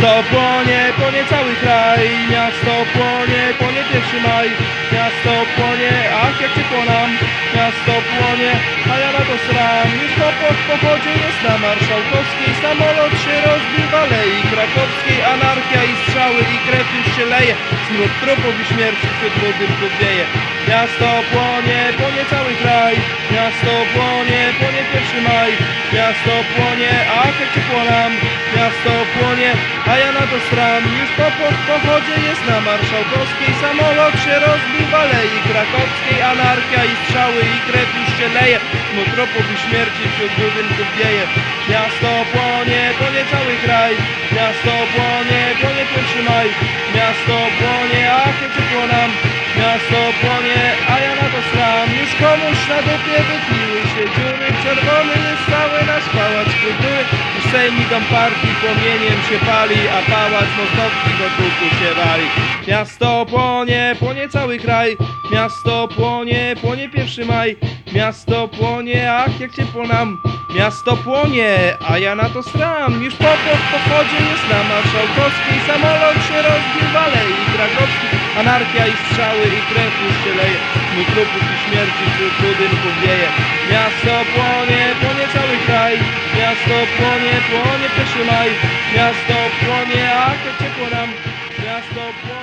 Miasto płonie, płonie cały kraj, miasto płonie, płonie pierwszy maj, miasto płonie, ach jak ciepło nam, miasto płonie, a ja na to sram, już po po pochodzie jest na Marszałkowskiej, samolot się rozbił w Alei Krakowskiej, anarchia i strzały i krew już się leje, smród trupów i śmierci wśród budynków wieje. Miasto płonie, płonie cały kraj, miasto płonie, miasto płonie, ach jak nam, miasto płonie, a ja na to stram, już po po pochodzie jest na Marszałkowskiej, samolot się rozbił w Alei Krakowskiej, anarchia i strzały i krew już się leje, smród trupów i śmierci wśród budynków wieje. Miasto płonie, płonie cały kraj, miasto płonie, płonie pierwszy maj, miasto płonie, ach jak nam, miasto płonie, a ja na to stram, już komuś na dupie wypiły się dziury, nasz kultury, już sejmikom partii płomieniem się pali, a pałac Mozdowski do tuku się wali. Miasto płonie, płonie cały kraj, miasto płonie, płonie pierwszy maj, miasto płonie, ach jak ciepło nam, miasto płonie, a ja na to stram, już po po pochodzie jest na Marszałkowskiej, samolot się rozbił w Alei Krakowskiej, anarchia i strzały i krew już się leje, trupów i śmierci wśród budynków wieje. Miasto płonie, Miasto płonie, płonie pyszny Miasto płonie, a to ciepło nam. Miasto płonie.